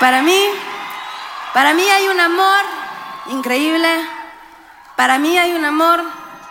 Para mí, para mí hay un amor increíble. Para mí hay un amor